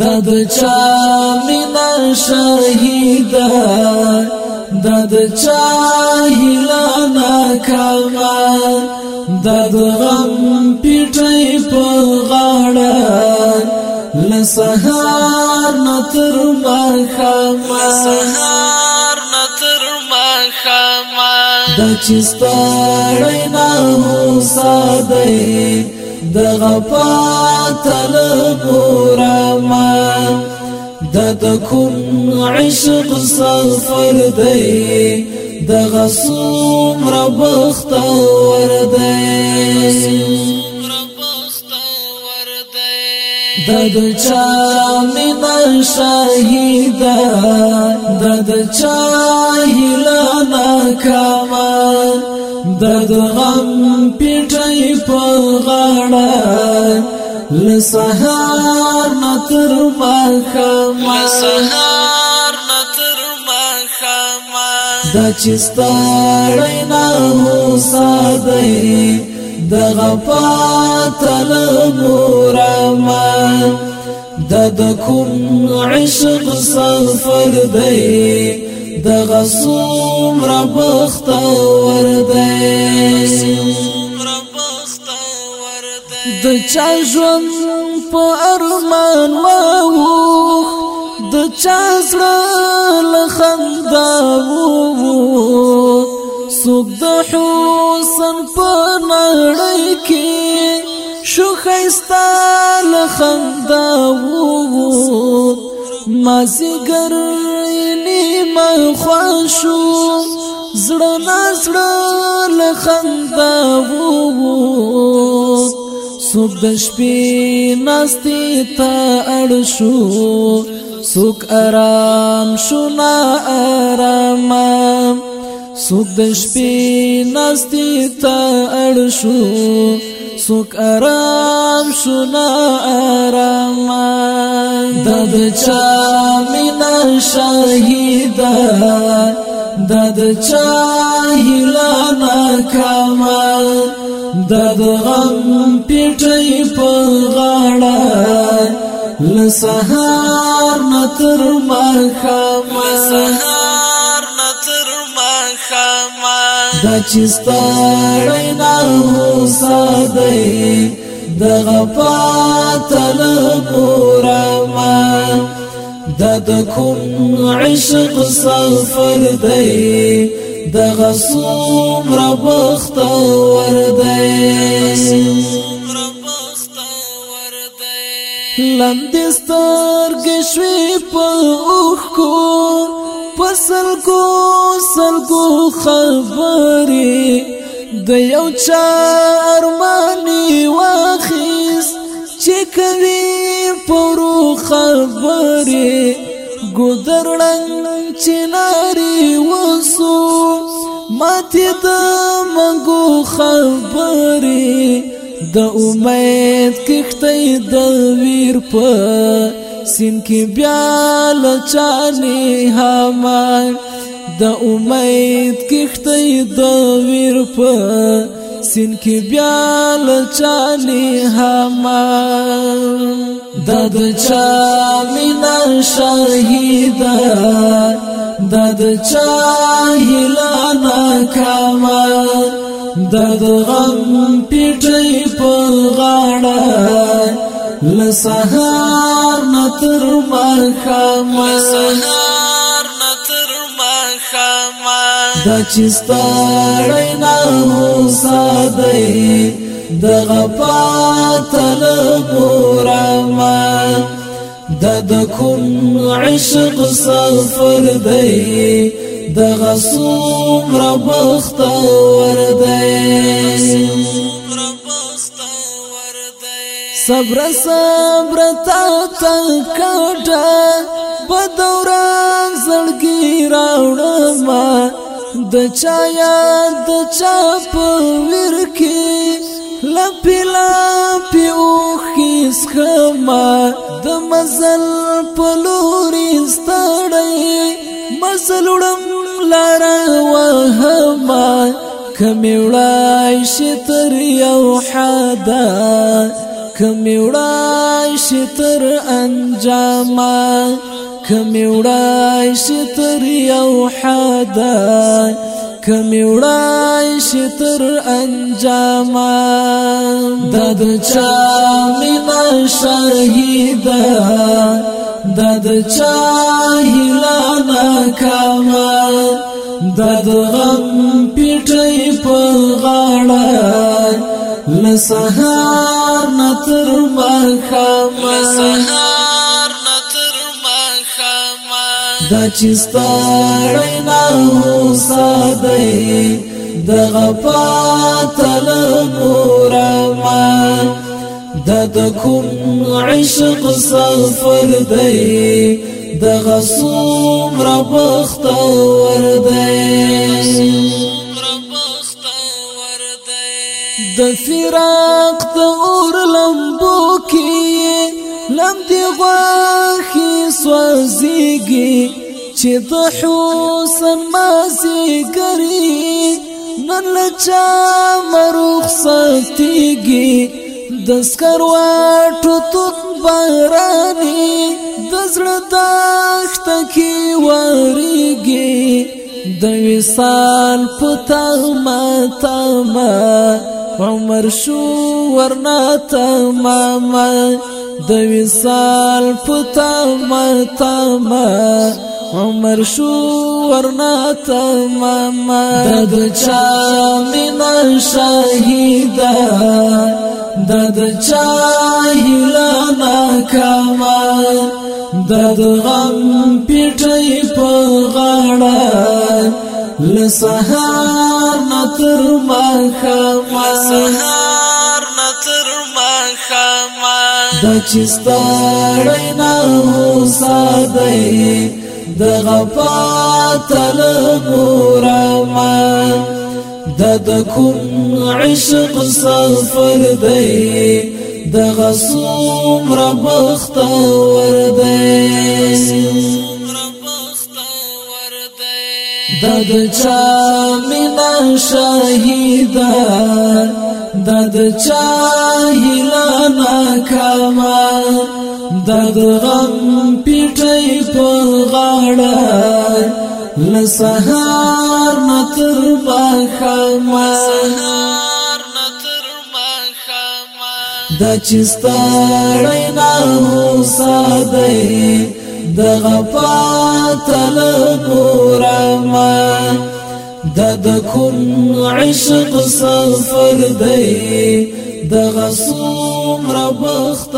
دا د چا مینا شهید دا د چا هلا ناکاما دا د غم پیټي په غاړه لسهار نتر مخاما سهار نتر مخاما د چستړې نه هو ساده د غفا طلب راما د تکون عشق سفر دی د غصوم رب اختور دی د د چا مینا شهیدا د د چا هلا ناکامان د غم پیټي په غاړه لسهار نتر مخام لسهار نتر مخام دا چستړی نه هو ساده د غفات لمورما د د کوم عشق سفر دی د غصوم ربخت ور د چا ژوند په ارمان ما وو مازیګر نیمه خوښو زړه نازړه لخندا وو سوک د شپې ناستې ته اړ شو سوک آرام شو نا آرام سوک د شپې ناستې ته اړ شو څوک آرام شونه آرام د چا مینا شهید د چا هلا ناکام د غم پیټي په غاړه لسهار نتر ما خام سهار دا چستړی نه هو ساده د غفاتل پورما دا د کوم عشق سفر دی د غصوم رب اختور دی لندستر گشوی پا اوخ کور پسل کو سل کو خبرې د یو چا ارمانې واخیس چې کوي پرو خبرې ګذرلنګ چناري وسو ماته د منګو خبرې د امید کښته د ویر په سین کې بیا لچاني همان د امید کښته د ویر په سین کې بیا لچاني همان د د چا مینا شهیدا د د چا هلا نا کما د غم پیټې په غاړه لسهار نتر مخام لسهار نتر مخام دا چستړی نه هو ساده د غپاتل ګورما د د کوم عشق سفر دی د غصوم ربخت ور دی صبر صبر تا تا کټه بدوران زړګي راوړم د چا یاد د چا په ور کې لپلا پیو خیس خما د مزل په لوري ستړې مزل وړم لار وهما کمې وړای شتر یو حدا کمی وړای شي تر انجاما کمی وړای شي تر یو حدا کمی وړای شي تر انجاما د چا مینا شهیدا د چا هلانا کاما د غم پیټي په غاړه لسهار نتر مخام سهار نتر مخام دا چستا رینا موسا دی دا غپا تلمورا ما دا دا کم عشق سفر دی دا غصوم ربخت ور دی د فراق غوخي سوزيږي چې د حسن مازي ګري نن لچا مروخ ساتيږي د سکرواټو توت باراني د زړه دښت کې وریږي د وصال پته ما تما عمر شو ورنا تماما د وصال پتا مرتا ما عمر شو ورنا تما ما د چا مینا شهیدا د چا هلا ناکما د غم پیټي په غاړه لسهار نتر ما خما سهار دا چستړی نه هو ساده د غفاتل ګورما د د کوم عشق سفر دی د غصوم رب اختور دی د د چا مینا شهیدان د چا هیلا ناکاما د غم پیټي په غاړه لسهار نتر باخما د چستړی نه ساده د غفات له ګورا دا د عشق سفر دی د غصوم ربخت